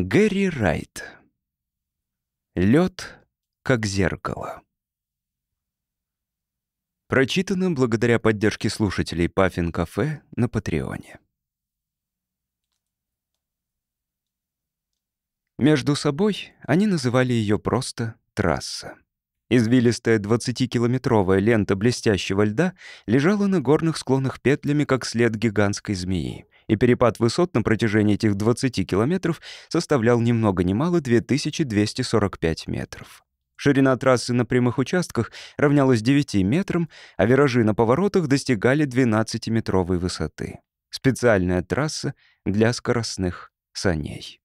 Гэри Райт. Лед как зеркало. Прочитано благодаря поддержке слушателей Паффин Кафе на Патреоне. Между собой они называли ее просто «трасса». Извилистая 20-километровая лента блестящего льда лежала на горных склонах петлями, как след гигантской змеи — и перепад высот на протяжении этих 20 километров составлял ни много ни мало 2245 метров. Ширина трассы на прямых участках равнялась 9 метрам, а виражи на поворотах достигали 12-метровой высоты. Специальная трасса для скоростных саней.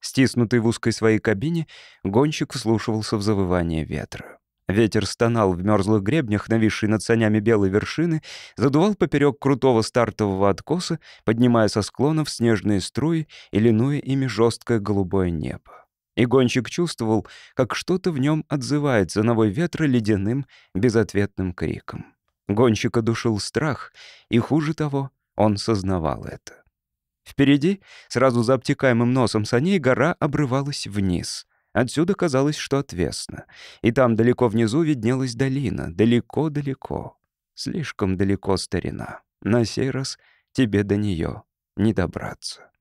Стиснутый в узкой своей кабине, гонщик вслушивался в завывание ветра. Ветер стонал в мёрзлых гребнях, нависшей над санями белой вершины, задувал поперёк крутого стартового откоса, поднимая со склонов снежные струи и линуя ими жёсткое голубое небо. И гонщик чувствовал, как что-то в нём отзывается на вой ветра ледяным, безответным криком. Гонщика душил страх, и хуже того, он сознавал это. Впереди, сразу за обтекаемым носом саней, гора обрывалась вниз — Отсюда казалось, что отвесно. И там далеко внизу виднелась долина, далеко-далеко. Слишком далеко, старина. На сей раз тебе до нее не добраться.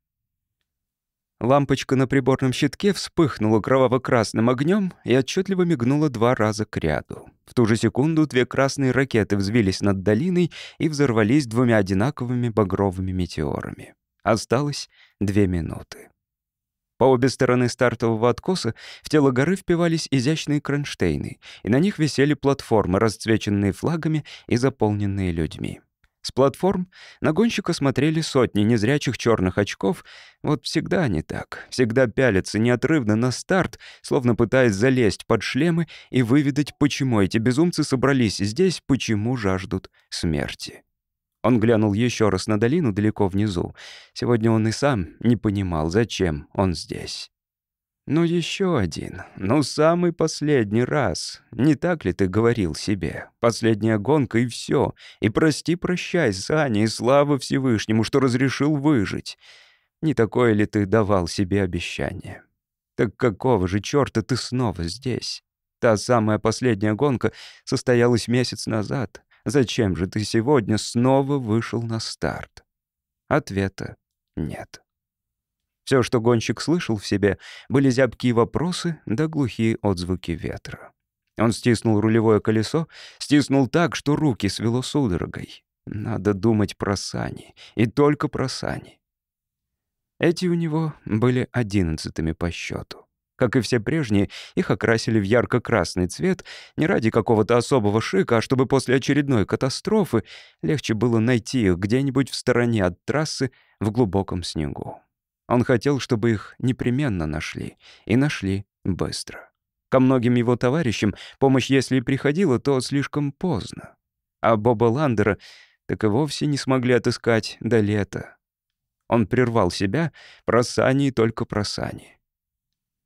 Лампочка на приборном щитке вспыхнула кроваво-красным огнем и отчетливо мигнула два раза к ряду. В ту же секунду две красные ракеты взвились над долиной и взорвались двумя одинаковыми багровыми метеорами. Осталось две минуты. По обе стороны стартового откоса в тело горы впивались изящные кронштейны, и на них висели платформы, расцвеченные флагами и заполненные людьми. С платформ на гонщика смотрели сотни незрячих черных очков. Вот всегда они так. Всегда пялятся неотрывно на старт, словно пытаясь залезть под шлемы и выведать, почему эти безумцы собрались здесь, почему жаждут смерти. Он глянул еще раз на долину далеко внизу. Сегодня он и сам не понимал, зачем он здесь. «Ну еще один. Ну самый последний раз. Не так ли ты говорил себе? Последняя гонка и все. И прости-прощай, Саня, и слава Всевышнему, что разрешил выжить. Не такое ли ты давал себе обещание? Так какого же черта ты снова здесь?» Та самая последняя гонка состоялась месяц назад. Зачем же ты сегодня снова вышел на старт? Ответа нет. Все, что гонщик слышал в себе, были зябкие вопросы да глухие отзвуки ветра. Он стиснул рулевое колесо, стиснул так, что руки свело судорогой. Надо думать про сани, и только про сани. Эти у него были одиннадцатыми по счету. Как и все прежние, их окрасили в ярко-красный цвет не ради какого-то особого шика, а чтобы после очередной катастрофы легче было найти их где-нибудь в стороне от трассы в глубоком снегу. Он хотел, чтобы их непременно нашли. И нашли быстро. Ко многим его товарищам помощь, если и приходила, то слишком поздно. А Боба Ландера так и вовсе не смогли отыскать до лета. Он прервал себя про сани и только про сани.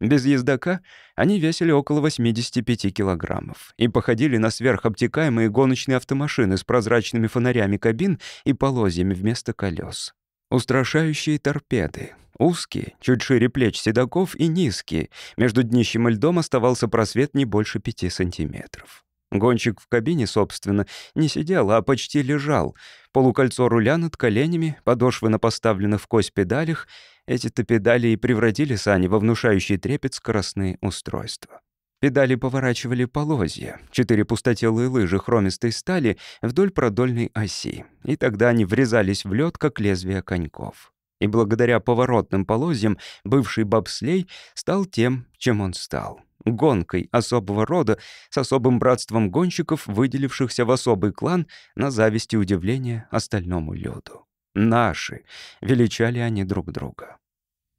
Без ездока они весили около 85 килограммов и походили на сверхобтекаемые гоночные автомашины с прозрачными фонарями кабин и полозьями вместо колес. Устрашающие торпеды. Узкие, чуть шире плеч седоков и низкие. Между днищем и льдом оставался просвет не больше пяти сантиметров. Гонщик в кабине, собственно, не сидел, а почти лежал. Полукольцо руля над коленями, подошвы на поставленных в кость педалях. Эти-то педали и превратили сани во внушающий трепет скоростные устройства. Педали поворачивали полозья, четыре пустотелые лыжи хромистой стали вдоль продольной оси, и тогда они врезались в лед, как лезвие коньков и благодаря поворотным полозьям бывший бобслей стал тем, чем он стал гонкой особого рода с особым братством гонщиков, выделившихся в особый клан на зависть и удивление остальному люду. «Наши!» — величали они друг друга.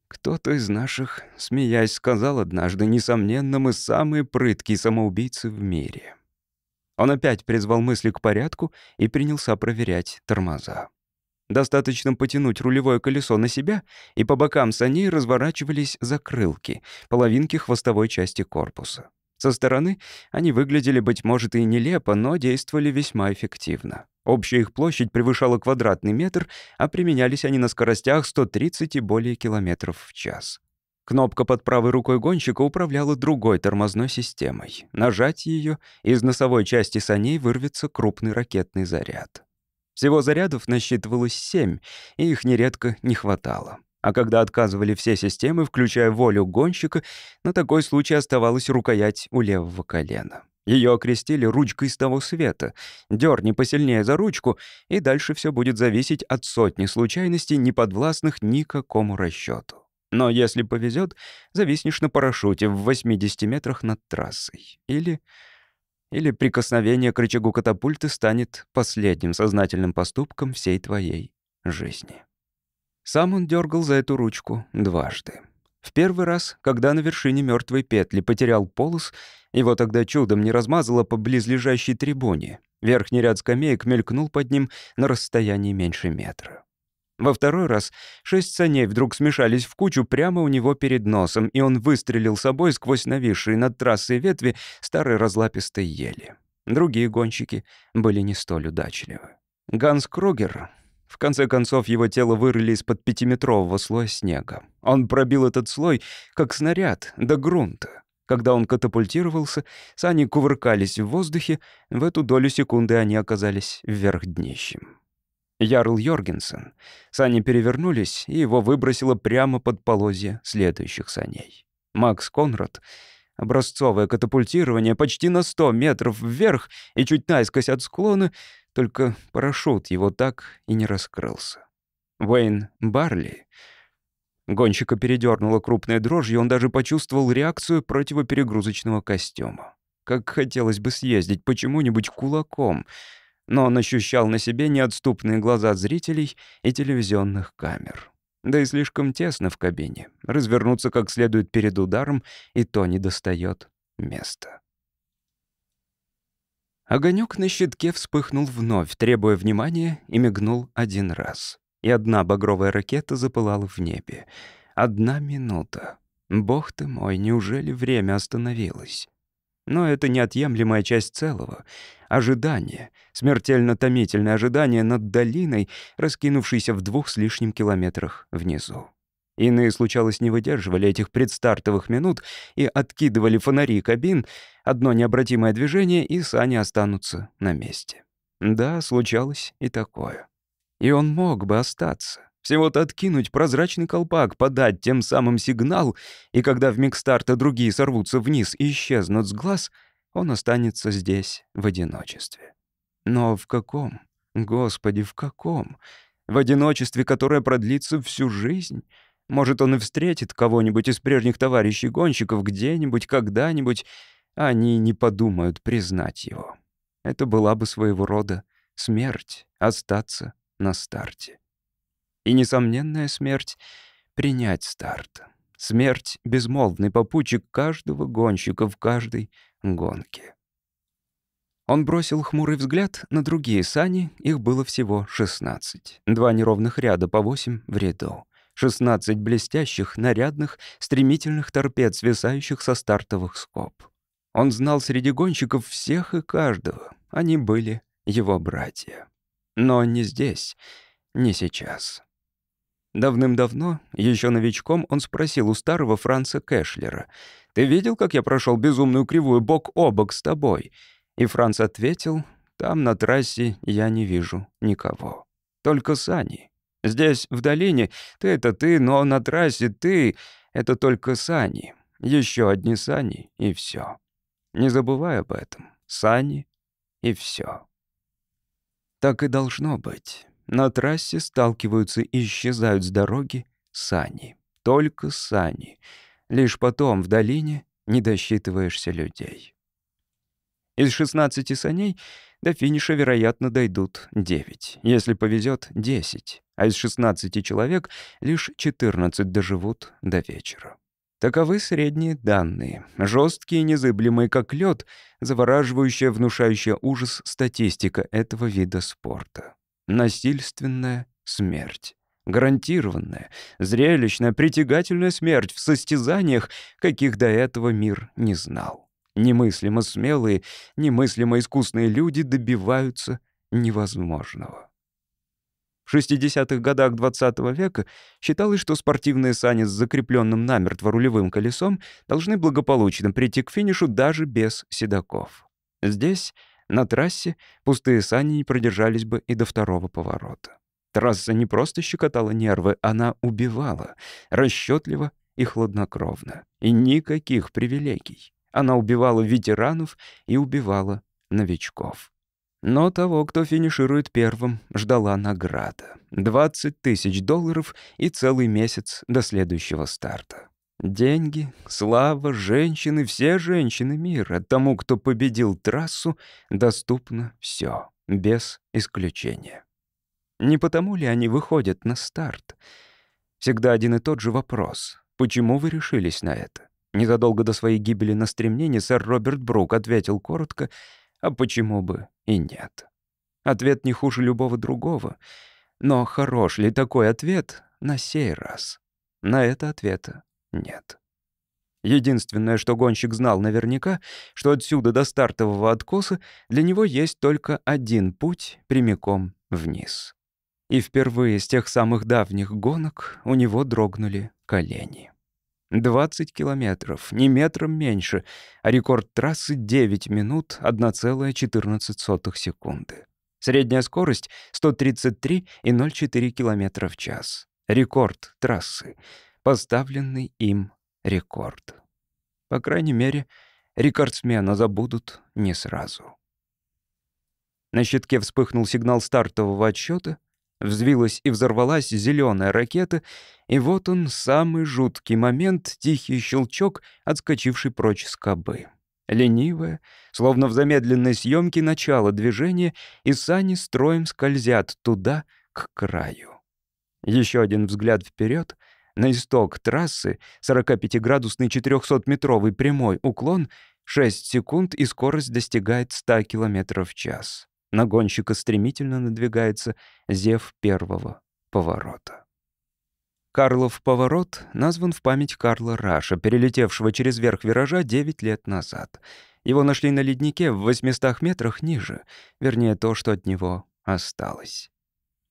Кто-то из наших, смеясь, сказал однажды, несомненно, мы самые прыткие самоубийцы в мире. Он опять призвал мысли к порядку и принялся проверять тормоза. Достаточно потянуть рулевое колесо на себя, и по бокам саней разворачивались закрылки, половинки хвостовой части корпуса. Со стороны они выглядели, быть может, и нелепо, но действовали весьма эффективно. Общая их площадь превышала квадратный метр, а применялись они на скоростях 130 и более километров в час. Кнопка под правой рукой гонщика управляла другой тормозной системой. Нажать ее, из носовой части саней вырвется крупный ракетный заряд. Всего зарядов насчитывалось семь, и их нередко не хватало. А когда отказывали все системы, включая волю гонщика, на такой случай оставалась рукоять у левого колена. Ее окрестили ручкой с того света. Дерни посильнее за ручку, и дальше все будет зависеть от сотни случайностей, не подвластных никакому расчету. Но если повезет, зависнешь на парашюте в 80 метрах над трассой. Или или прикосновение к рычагу катапульты станет последним сознательным поступком всей твоей жизни. Сам он дергал за эту ручку дважды. В первый раз, когда на вершине мертвой петли потерял полос, его тогда чудом не размазало по близлежащей трибуне. Верхний ряд скамеек мелькнул под ним на расстоянии меньше метра. Во второй раз шесть саней вдруг смешались в кучу прямо у него перед носом, и он выстрелил собой сквозь нависшие над трассой ветви старой разлапистой ели. Другие гонщики были не столь удачливы. Ганс Крогер... В конце концов, его тело вырыли из-под пятиметрового слоя снега. Он пробил этот слой, как снаряд, до грунта. Когда он катапультировался, сани кувыркались в воздухе, в эту долю секунды они оказались вверх днищем. Ярл Йоргенсен. Сани перевернулись, и его выбросило прямо под полозья следующих саней. Макс Конрад Образцовое катапультирование почти на 100 метров вверх и чуть наискось от склона, только парашют его так и не раскрылся. Уэйн Барли... Гонщика передернула крупной дрожью, он даже почувствовал реакцию противоперегрузочного костюма. Как хотелось бы съездить почему-нибудь кулаком — но он ощущал на себе неотступные глаза зрителей и телевизионных камер. Да и слишком тесно в кабине. Развернуться как следует перед ударом, и то не достает места. Огонек на щитке вспыхнул вновь, требуя внимания, и мигнул один раз. И одна багровая ракета запылала в небе. Одна минута. Бог ты мой, неужели время остановилось? Но это неотъемлемая часть целого. Ожидание, смертельно томительное ожидание над долиной, раскинувшейся в двух с лишним километрах внизу. Иные, случалось, не выдерживали этих предстартовых минут и откидывали фонари кабин, одно необратимое движение, и сани останутся на месте. Да, случалось и такое. И он мог бы остаться. Всего-то откинуть прозрачный колпак, подать тем самым сигнал, и когда в миг старта другие сорвутся вниз и исчезнут с глаз, он останется здесь в одиночестве. Но в каком? Господи, в каком? В одиночестве, которое продлится всю жизнь? Может, он и встретит кого-нибудь из прежних товарищей гонщиков где-нибудь, когда-нибудь, а они не подумают признать его. Это была бы своего рода смерть, остаться на старте и несомненная смерть — принять старт. Смерть — безмолвный попутчик каждого гонщика в каждой гонке. Он бросил хмурый взгляд на другие сани, их было всего 16. Два неровных ряда по 8 в ряду. 16 блестящих, нарядных, стремительных торпед, свисающих со стартовых скоб. Он знал среди гонщиков всех и каждого. Они были его братья. Но не здесь, не сейчас. Давным-давно, еще новичком, он спросил у старого Франца Кэшлера, «Ты видел, как я прошел безумную кривую бок о бок с тобой?» И Франц ответил, «Там, на трассе, я не вижу никого. Только сани. Здесь, в долине, ты — это ты, но на трассе ты — это только сани. Еще одни сани, и все. Не забывай об этом. Сани, и все. Так и должно быть». На трассе сталкиваются и исчезают с дороги сани. Только сани. Лишь потом в долине не досчитываешься людей. Из 16 саней до финиша, вероятно, дойдут 9. Если повезет, 10. А из 16 человек лишь 14 доживут до вечера. Таковы средние данные. Жесткие, незыблемые, как лед, завораживающая, внушающая ужас статистика этого вида спорта. Насильственная смерть. Гарантированная, зрелищная, притягательная смерть в состязаниях, каких до этого мир не знал. Немыслимо смелые, немыслимо искусные люди добиваются невозможного. В 60-х годах XX -го века считалось, что спортивные сани с закрепленным намертво рулевым колесом должны благополучно прийти к финишу даже без седаков. Здесь на трассе пустые сани не продержались бы и до второго поворота. Трасса не просто щекотала нервы, она убивала, расчетливо и хладнокровно. И никаких привилегий. Она убивала ветеранов и убивала новичков. Но того, кто финиширует первым, ждала награда. 20 тысяч долларов и целый месяц до следующего старта. Деньги, слава, женщины, все женщины мира. Тому, кто победил трассу, доступно все, без исключения. Не потому ли они выходят на старт? Всегда один и тот же вопрос. Почему вы решились на это? Незадолго до своей гибели на стремнении сэр Роберт Брук ответил коротко, а почему бы и нет. Ответ не хуже любого другого. Но хорош ли такой ответ на сей раз? На это ответа нет. Единственное, что гонщик знал наверняка, что отсюда до стартового откоса для него есть только один путь прямиком вниз. И впервые с тех самых давних гонок у него дрогнули колени. 20 километров, не метром меньше, а рекорд трассы 9 минут 1,14 секунды. Средняя скорость — 133,04 км в час. Рекорд трассы поставленный им рекорд. По крайней мере, рекордсмена забудут не сразу. На щитке вспыхнул сигнал стартового отсчета, взвилась и взорвалась зеленая ракета, и вот он, самый жуткий момент, тихий щелчок, отскочивший прочь скобы. Ленивая, словно в замедленной съемке начало движения, и сани строем скользят туда, к краю. Еще один взгляд вперед, на исток трассы 45-градусный 400-метровый прямой уклон 6 секунд и скорость достигает 100 км в час. На гонщика стремительно надвигается зев первого поворота. Карлов поворот назван в память Карла Раша, перелетевшего через верх виража 9 лет назад. Его нашли на леднике в 800 метрах ниже, вернее, то, что от него осталось.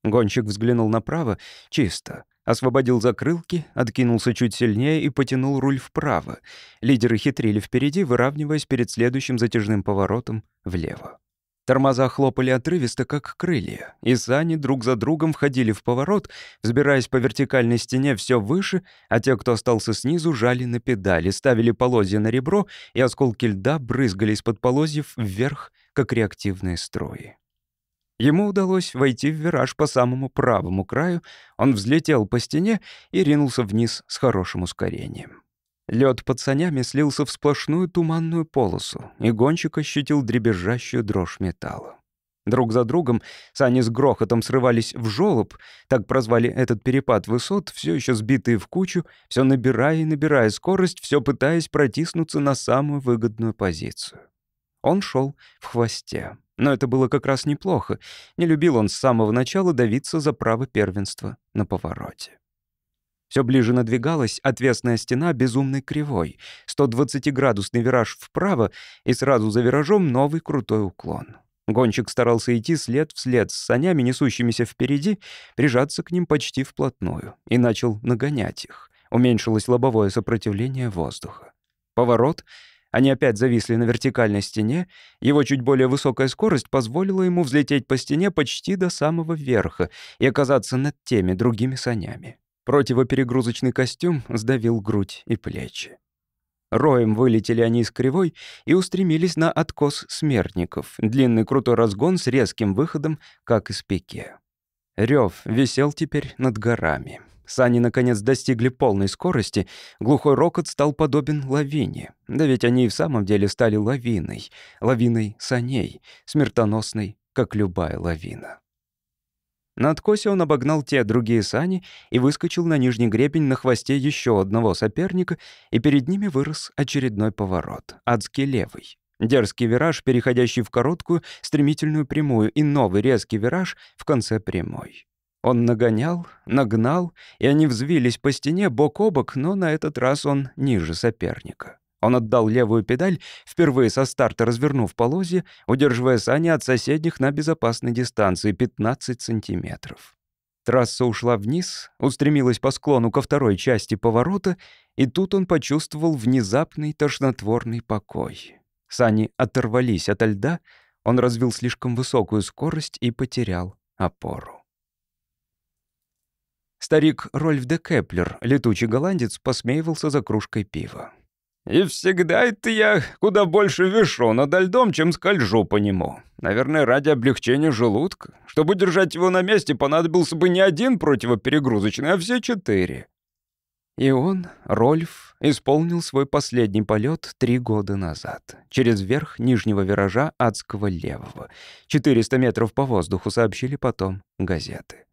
Гонщик взглянул направо, чисто — Освободил закрылки, откинулся чуть сильнее и потянул руль вправо. Лидеры хитрили впереди, выравниваясь перед следующим затяжным поворотом влево. Тормоза хлопали отрывисто, как крылья, и сани друг за другом входили в поворот, взбираясь по вертикальной стене все выше, а те, кто остался снизу, жали на педали, ставили полозья на ребро, и осколки льда брызгали из-под полозьев вверх, как реактивные струи. Ему удалось войти в вираж по самому правому краю, он взлетел по стене и ринулся вниз с хорошим ускорением. Лед под санями слился в сплошную туманную полосу, и гонщик ощутил дребезжащую дрожь металла. Друг за другом сани с грохотом срывались в жёлоб, так прозвали этот перепад высот, все еще сбитые в кучу, все набирая и набирая скорость, все пытаясь протиснуться на самую выгодную позицию. Он шел в хвосте. Но это было как раз неплохо. Не любил он с самого начала давиться за право первенства на повороте. Все ближе надвигалась отвесная стена безумной кривой, 120-градусный вираж вправо и сразу за виражом новый крутой уклон. Гонщик старался идти след вслед с санями, несущимися впереди, прижаться к ним почти вплотную, и начал нагонять их. Уменьшилось лобовое сопротивление воздуха. Поворот — они опять зависли на вертикальной стене, его чуть более высокая скорость позволила ему взлететь по стене почти до самого верха и оказаться над теми другими санями. Противоперегрузочный костюм сдавил грудь и плечи. Роем вылетели они из кривой и устремились на откос смертников, длинный крутой разгон с резким выходом, как из пике. Рёв висел теперь над горами. Сани, наконец, достигли полной скорости, глухой рокот стал подобен лавине. Да ведь они и в самом деле стали лавиной. Лавиной саней, смертоносной, как любая лавина. На откосе он обогнал те другие сани и выскочил на нижний гребень на хвосте еще одного соперника, и перед ними вырос очередной поворот, адский левый. Дерзкий вираж, переходящий в короткую, стремительную прямую, и новый резкий вираж в конце прямой. Он нагонял, нагнал, и они взвились по стене бок о бок, но на этот раз он ниже соперника. Он отдал левую педаль, впервые со старта развернув полозье, удерживая сани от соседних на безопасной дистанции 15 сантиметров. Трасса ушла вниз, устремилась по склону ко второй части поворота, и тут он почувствовал внезапный тошнотворный покой. Сани оторвались от льда, он развил слишком высокую скорость и потерял опору. Старик Рольф де Кеплер, летучий голландец, посмеивался за кружкой пива. «И всегда это я куда больше вешу над льдом, чем скольжу по нему. Наверное, ради облегчения желудка. Чтобы держать его на месте, понадобился бы не один противоперегрузочный, а все четыре». И он, Рольф, исполнил свой последний полет три года назад, через верх нижнего виража адского левого. 400 метров по воздуху сообщили потом газеты.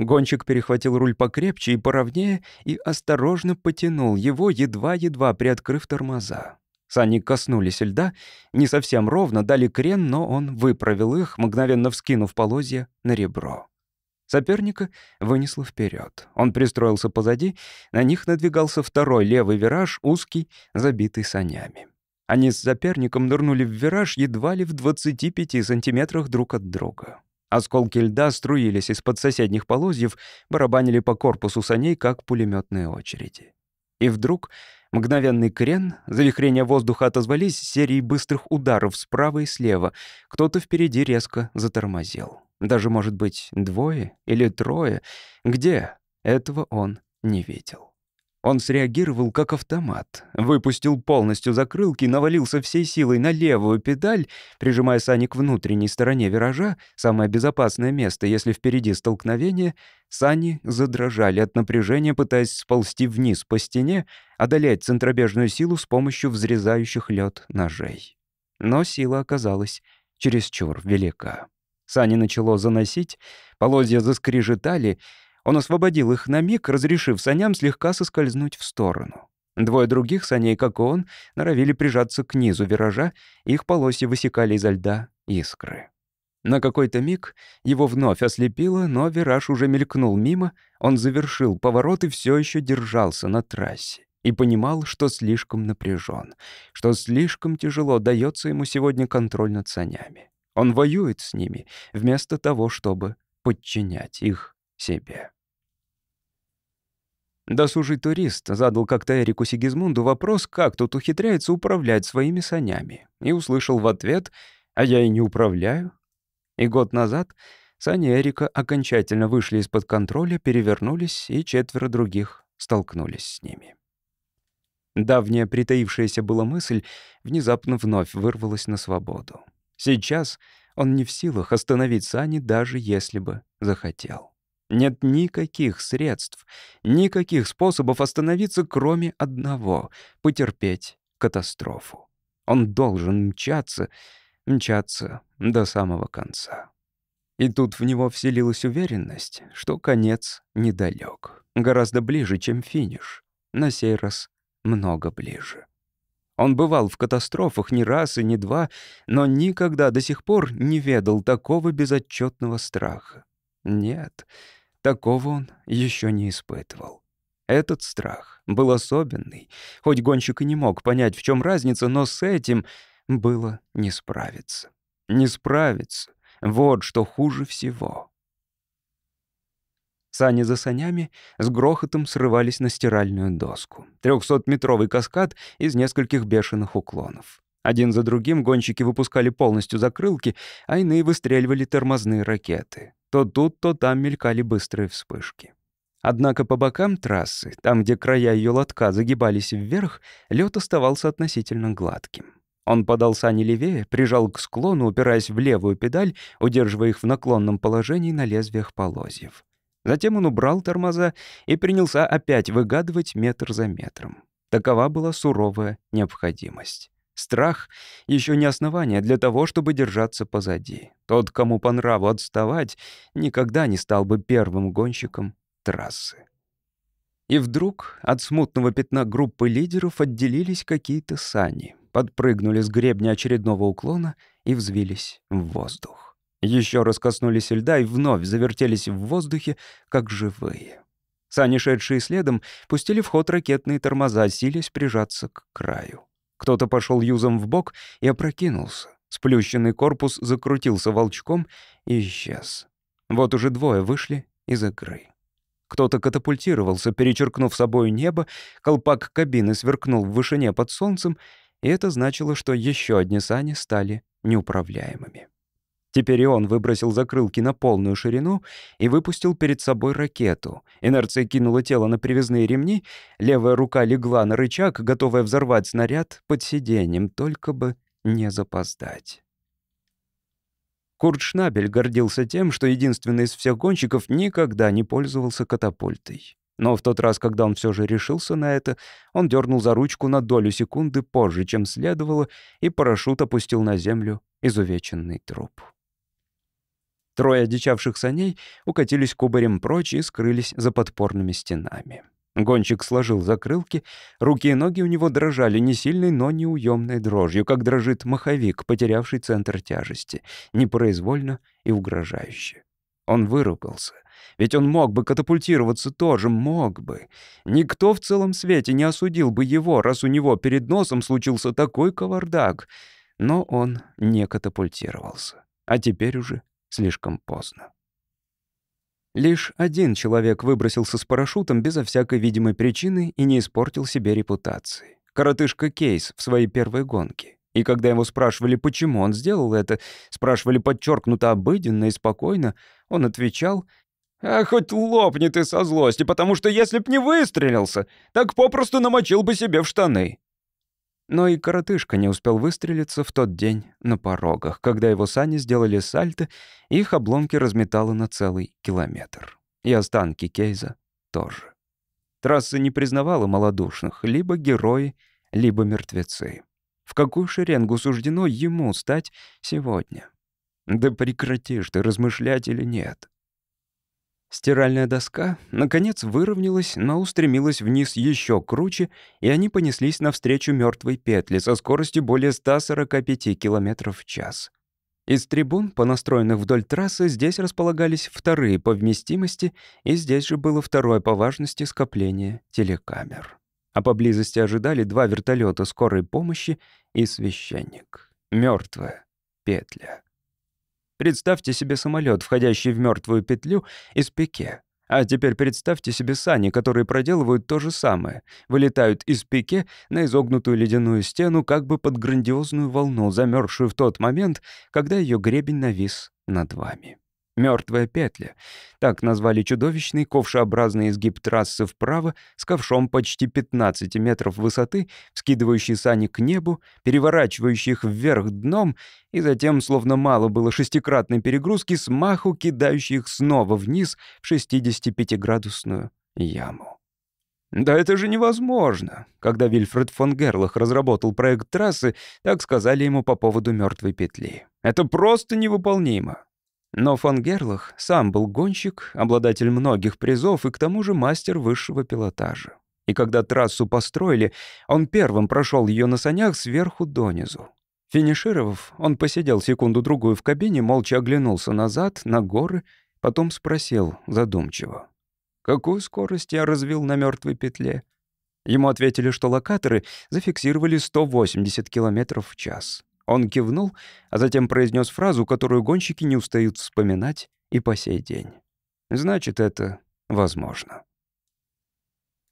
Гонщик перехватил руль покрепче и поровнее и осторожно потянул его, едва-едва приоткрыв тормоза. Сани коснулись льда, не совсем ровно, дали крен, но он выправил их, мгновенно вскинув полозья на ребро. Соперника вынесло вперед. Он пристроился позади, на них надвигался второй левый вираж, узкий, забитый санями. Они с соперником нырнули в вираж едва ли в 25 сантиметрах друг от друга. Осколки льда струились из-под соседних полозьев, барабанили по корпусу саней, как пулеметные очереди. И вдруг мгновенный крен, завихрения воздуха отозвались серией быстрых ударов справа и слева. Кто-то впереди резко затормозил. Даже, может быть, двое или трое. Где? Этого он не видел. Он среагировал как автомат, выпустил полностью закрылки, навалился всей силой на левую педаль, прижимая сани к внутренней стороне виража, самое безопасное место, если впереди столкновение, сани задрожали от напряжения, пытаясь сползти вниз по стене, одолеть центробежную силу с помощью взрезающих лед ножей. Но сила оказалась чересчур велика. Сани начало заносить, полозья заскрежетали — он освободил их на миг, разрешив саням слегка соскользнуть в сторону. Двое других саней, как и он, норовили прижаться к низу виража, их полоси высекали изо льда искры. На какой-то миг его вновь ослепило, но вираж уже мелькнул мимо, он завершил поворот и все еще держался на трассе. И понимал, что слишком напряжен, что слишком тяжело дается ему сегодня контроль над санями. Он воюет с ними, вместо того, чтобы подчинять их себе. Досужий турист задал как-то Эрику Сигизмунду вопрос, как тот ухитряется управлять своими санями, и услышал в ответ «А я и не управляю». И год назад сани Эрика окончательно вышли из-под контроля, перевернулись, и четверо других столкнулись с ними. Давняя притаившаяся была мысль внезапно вновь вырвалась на свободу. Сейчас он не в силах остановить сани, даже если бы захотел. Нет никаких средств, никаких способов остановиться, кроме одного — потерпеть катастрофу. Он должен мчаться, мчаться до самого конца. И тут в него вселилась уверенность, что конец недалек, гораздо ближе, чем финиш. На сей раз много ближе. Он бывал в катастрофах не раз и не два, но никогда до сих пор не ведал такого безотчетного страха. Нет, Такого он еще не испытывал. Этот страх был особенный. Хоть гонщик и не мог понять, в чем разница, но с этим было не справиться. Не справиться. Вот что хуже всего. Сани за санями с грохотом срывались на стиральную доску. Трехсотметровый каскад из нескольких бешеных уклонов. Один за другим гонщики выпускали полностью закрылки, а иные выстреливали тормозные ракеты. То тут, то там мелькали быстрые вспышки. Однако по бокам трассы, там, где края ее лотка загибались вверх, лед оставался относительно гладким. Он подал сани левее, прижал к склону, упираясь в левую педаль, удерживая их в наклонном положении на лезвиях полозьев. Затем он убрал тормоза и принялся опять выгадывать метр за метром. Такова была суровая необходимость. Страх — еще не основание для того, чтобы держаться позади. Тот, кому по нраву отставать, никогда не стал бы первым гонщиком трассы. И вдруг от смутного пятна группы лидеров отделились какие-то сани, подпрыгнули с гребня очередного уклона и взвились в воздух. Еще раз коснулись льда и вновь завертелись в воздухе, как живые. Сани, шедшие следом, пустили в ход ракетные тормоза, силясь прижаться к краю. Кто-то пошел юзом в бок и опрокинулся. Сплющенный корпус закрутился волчком и исчез. Вот уже двое вышли из игры. Кто-то катапультировался, перечеркнув собой небо, колпак кабины сверкнул в вышине под солнцем, и это значило, что еще одни сани стали неуправляемыми. Теперь и он выбросил закрылки на полную ширину и выпустил перед собой ракету. Инерция кинула тело на привязные ремни, левая рука легла на рычаг, готовая взорвать снаряд под сиденьем, только бы не запоздать. Курт Шнабель гордился тем, что единственный из всех гонщиков никогда не пользовался катапультой. Но в тот раз, когда он все же решился на это, он дернул за ручку на долю секунды позже, чем следовало, и парашют опустил на землю изувеченный труп. Трое одичавших саней укатились кубарем прочь и скрылись за подпорными стенами. Гонщик сложил закрылки, руки и ноги у него дрожали не сильной, но неуемной дрожью, как дрожит маховик, потерявший центр тяжести, непроизвольно и угрожающе. Он выругался. Ведь он мог бы катапультироваться тоже, мог бы. Никто в целом свете не осудил бы его, раз у него перед носом случился такой кавардак. Но он не катапультировался. А теперь уже слишком поздно. Лишь один человек выбросился с парашютом безо всякой видимой причины и не испортил себе репутации. Коротышка Кейс в своей первой гонке. И когда его спрашивали, почему он сделал это, спрашивали подчеркнуто обыденно и спокойно, он отвечал «А хоть лопнет и со злости, потому что если б не выстрелился, так попросту намочил бы себе в штаны». Но и коротышка не успел выстрелиться в тот день на порогах, когда его сани сделали сальто, и их обломки разметало на целый километр. И останки Кейза тоже. Трасса не признавала малодушных, либо герои, либо мертвецы. В какую шеренгу суждено ему стать сегодня? Да прекратишь ты размышлять или нет? Стиральная доска, наконец, выровнялась, но устремилась вниз еще круче, и они понеслись навстречу мертвой петле со скоростью более 145 км в час. Из трибун, понастроенных вдоль трассы, здесь располагались вторые по вместимости, и здесь же было второе по важности скопление телекамер. А поблизости ожидали два вертолета скорой помощи и священник. Мертвая петля. Представьте себе самолет, входящий в мертвую петлю из пике. А теперь представьте себе сани, которые проделывают то же самое, вылетают из пике на изогнутую ледяную стену, как бы под грандиозную волну, замерзшую в тот момент, когда ее гребень навис над вами. «Мертвая петля». Так назвали чудовищный ковшеобразный изгиб трассы вправо с ковшом почти 15 метров высоты, вскидывающий сани к небу, переворачивающий их вверх дном и затем, словно мало было шестикратной перегрузки, смаху маху кидающий их снова вниз в 65-градусную яму. «Да это же невозможно!» Когда Вильфред фон Герлах разработал проект трассы, так сказали ему по поводу мертвой петли. «Это просто невыполнимо!» Но фон Герлах сам был гонщик, обладатель многих призов и к тому же мастер высшего пилотажа. И когда трассу построили, он первым прошел ее на санях сверху донизу. Финишировав, он посидел секунду-другую в кабине, молча оглянулся назад, на горы, потом спросил задумчиво. «Какую скорость я развил на мертвой петле?» Ему ответили, что локаторы зафиксировали 180 км в час. Он кивнул, а затем произнес фразу, которую гонщики не устают вспоминать и по сей день. Значит, это возможно.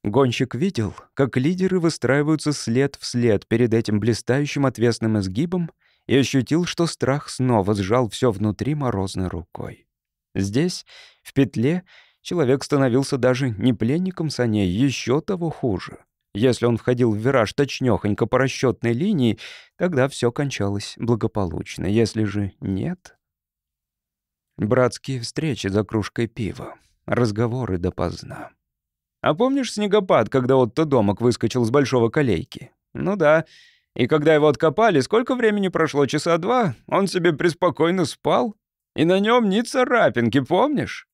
Гонщик видел, как лидеры выстраиваются след в след перед этим блистающим отвесным изгибом и ощутил, что страх снова сжал все внутри морозной рукой. Здесь, в петле, человек становился даже не пленником саней, еще того хуже. Если он входил в вираж точнёхонько по расчётной линии, тогда всё кончалось благополучно. Если же нет... Братские встречи за кружкой пива. Разговоры допоздна. «А помнишь снегопад, когда вот то домок выскочил с большого колейки?» «Ну да. И когда его откопали, сколько времени прошло? Часа два? Он себе преспокойно спал. И на нём ни царапинки, помнишь?»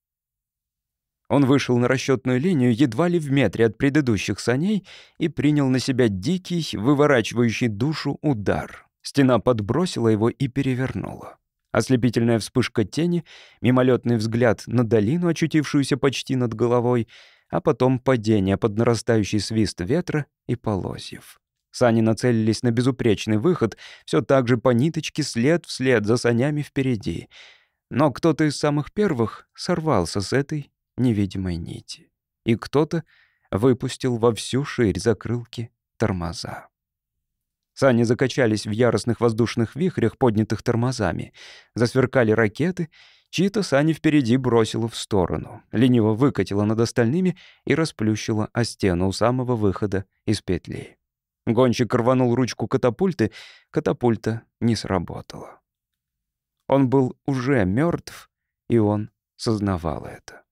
Он вышел на расчетную линию едва ли в метре от предыдущих саней и принял на себя дикий, выворачивающий душу удар. Стена подбросила его и перевернула. Ослепительная вспышка тени, мимолетный взгляд на долину, очутившуюся почти над головой, а потом падение под нарастающий свист ветра и полозьев. Сани нацелились на безупречный выход, все так же по ниточке, след вслед за санями впереди. Но кто-то из самых первых сорвался с этой невидимой нити. И кто-то выпустил во всю ширь закрылки тормоза. Сани закачались в яростных воздушных вихрях, поднятых тормозами. Засверкали ракеты, чьи-то сани впереди бросила в сторону, лениво выкатила над остальными и расплющила о стену у самого выхода из петли. Гонщик рванул ручку катапульты, катапульта не сработала. Он был уже мертв, и он сознавал это.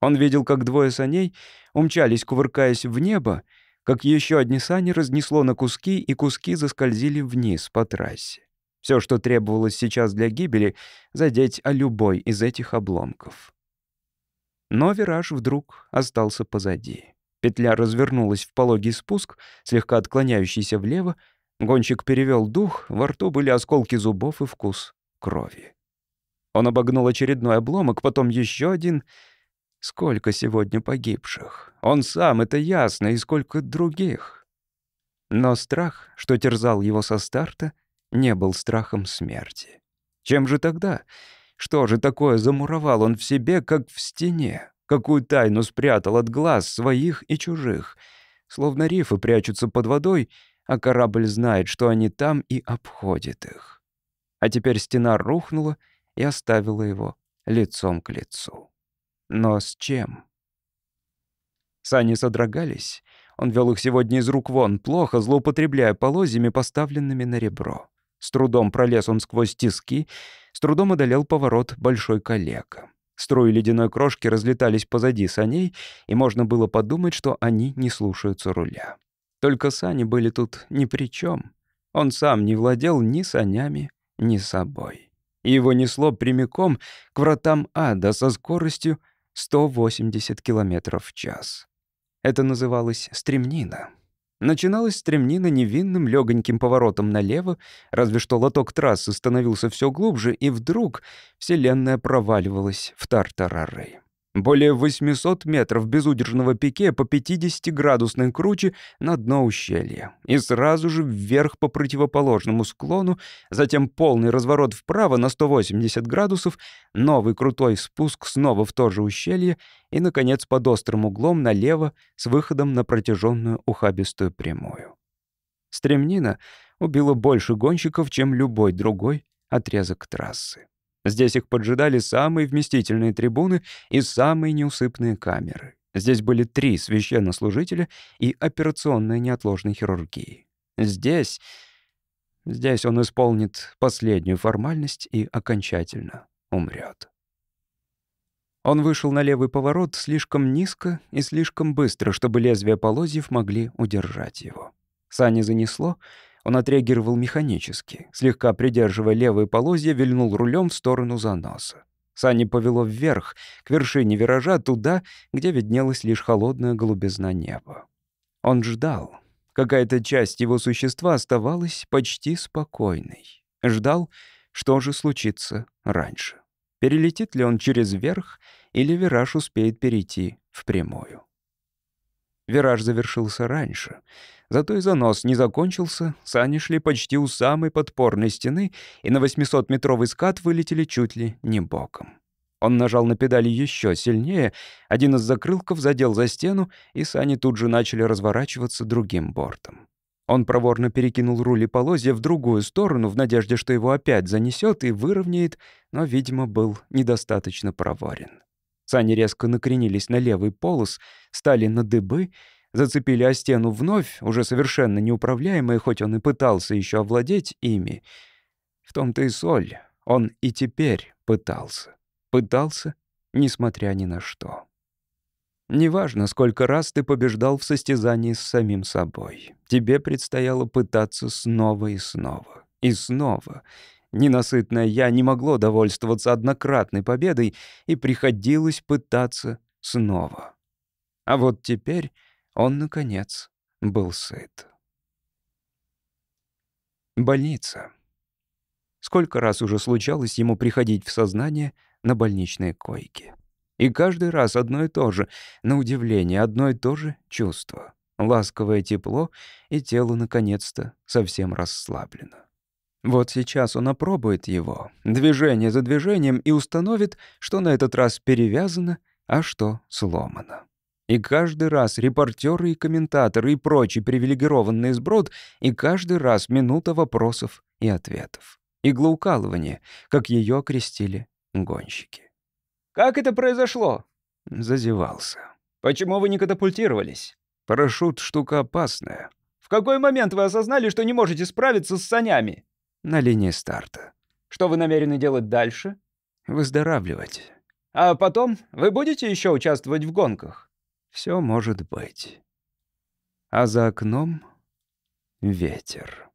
Он видел, как двое саней умчались, кувыркаясь в небо, как еще одни сани разнесло на куски, и куски заскользили вниз по трассе. Все, что требовалось сейчас для гибели, задеть о любой из этих обломков. Но вираж вдруг остался позади. Петля развернулась в пологий спуск, слегка отклоняющийся влево. Гонщик перевел дух, во рту были осколки зубов и вкус крови. Он обогнул очередной обломок, потом еще один — Сколько сегодня погибших? Он сам, это ясно, и сколько других? Но страх, что терзал его со старта, не был страхом смерти. Чем же тогда? Что же такое замуровал он в себе, как в стене? Какую тайну спрятал от глаз своих и чужих? Словно рифы прячутся под водой, а корабль знает, что они там, и обходит их. А теперь стена рухнула и оставила его лицом к лицу. Но с чем? Сани содрогались. Он вел их сегодня из рук вон, плохо злоупотребляя полозьями, поставленными на ребро. С трудом пролез он сквозь тиски, с трудом одолел поворот большой коллега. Струи ледяной крошки разлетались позади саней, и можно было подумать, что они не слушаются руля. Только сани были тут ни при чем. Он сам не владел ни санями, ни собой. И его несло прямиком к вратам ада со скоростью, 180 км в час. Это называлось «стремнина». Начиналась стремнина невинным легоньким поворотом налево, разве что лоток трассы становился все глубже, и вдруг Вселенная проваливалась в тартарары более 800 метров безудержного пике по 50-градусной круче на дно ущелья и сразу же вверх по противоположному склону, затем полный разворот вправо на 180 градусов, новый крутой спуск снова в то же ущелье и, наконец, под острым углом налево с выходом на протяженную ухабистую прямую. Стремнина убила больше гонщиков, чем любой другой отрезок трассы. Здесь их поджидали самые вместительные трибуны и самые неусыпные камеры. Здесь были три священнослужителя и операционная неотложной хирургии. Здесь... Здесь он исполнит последнюю формальность и окончательно умрет. Он вышел на левый поворот слишком низко и слишком быстро, чтобы лезвия полозьев могли удержать его. Сани занесло — он отреагировал механически. Слегка придерживая левые полозья, вильнул рулем в сторону заноса. Сани повело вверх, к вершине виража, туда, где виднелась лишь холодная голубизна неба. Он ждал. Какая-то часть его существа оставалась почти спокойной. Ждал, что же случится раньше. Перелетит ли он через верх, или вираж успеет перейти в прямую. Вираж завершился раньше. Зато и занос не закончился, сани шли почти у самой подпорной стены, и на 800-метровый скат вылетели чуть ли не боком. Он нажал на педали еще сильнее, один из закрылков задел за стену, и сани тут же начали разворачиваться другим бортом. Он проворно перекинул руль и полозья в другую сторону в надежде, что его опять занесет и выровняет, но, видимо, был недостаточно проворен. Сани резко накренились на левый полос, стали на дыбы, зацепили о стену вновь, уже совершенно неуправляемые, хоть он и пытался еще овладеть ими. В том-то и соль. Он и теперь пытался. Пытался, несмотря ни на что. Неважно, сколько раз ты побеждал в состязании с самим собой. Тебе предстояло пытаться снова и снова. И снова. Ненасытная я не могло довольствоваться однократной победой, и приходилось пытаться снова. А вот теперь он, наконец, был сыт. Больница. Сколько раз уже случалось ему приходить в сознание на больничные койки. И каждый раз одно и то же, на удивление, одно и то же чувство. Ласковое тепло, и тело, наконец-то, совсем расслаблено. Вот сейчас он опробует его, движение за движением, и установит, что на этот раз перевязано, а что сломано. И каждый раз репортеры и комментаторы и прочий привилегированный сброд, и каждый раз минута вопросов и ответов. Иглоукалывание, как ее окрестили гонщики. «Как это произошло?» — зазевался. «Почему вы не катапультировались?» «Парашют — штука опасная». «В какой момент вы осознали, что не можете справиться с санями?» на линии старта. Что вы намерены делать дальше? Выздоравливать. А потом вы будете еще участвовать в гонках? Все может быть. А за окном ветер.